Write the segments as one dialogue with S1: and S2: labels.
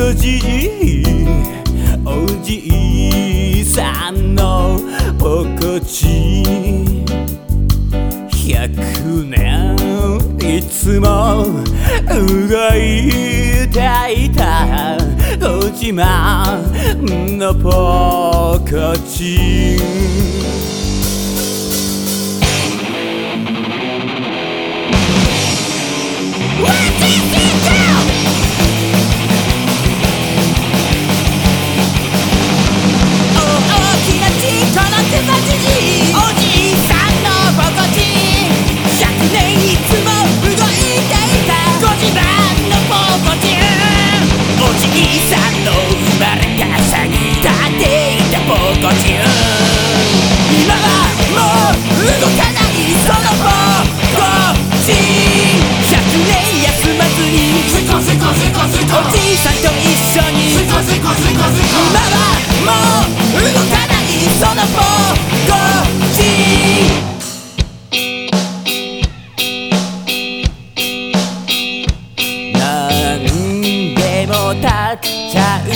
S1: そじいおじいさんのポコチ。100年いつも動いていた。小島のポコチ。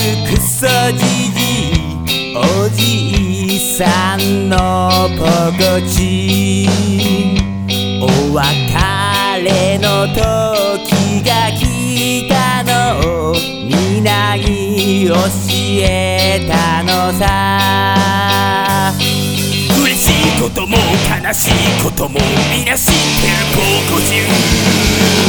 S1: ちゃうクソじじいおじいさんのポコチお別れの時が来たのを皆に教えたのさ。嬉しいことも悲しいことも皆知ってるポコチ